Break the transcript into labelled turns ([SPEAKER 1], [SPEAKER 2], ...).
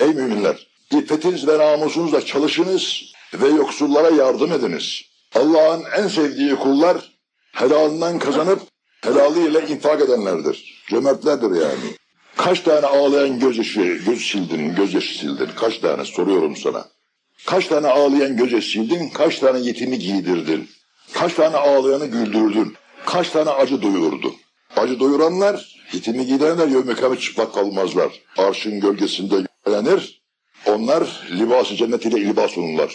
[SPEAKER 1] Ey müminler! İffetiniz ve namusunuzla çalışınız ve yoksullara yardım ediniz. Allah'ın en sevdiği kullar helalinden kazanıp helalıyla infak edenlerdir. Cömertlerdir yani. Kaç tane ağlayan gözyaşı, göz sildin, gözyaşı sildin? Kaç tane soruyorum sana. Kaç tane ağlayan gözyaşı sildin? Kaç tane yetimi giydirdin? Kaç tane ağlayanı güldürdün? Kaç tane acı doyurdun? Acı doyuranlar, yetimi giydirenler yevmekame çıplak kalmazlar. Arşın gölgesinde yönelir. Onlar libası cennet ile ilbas olurlar.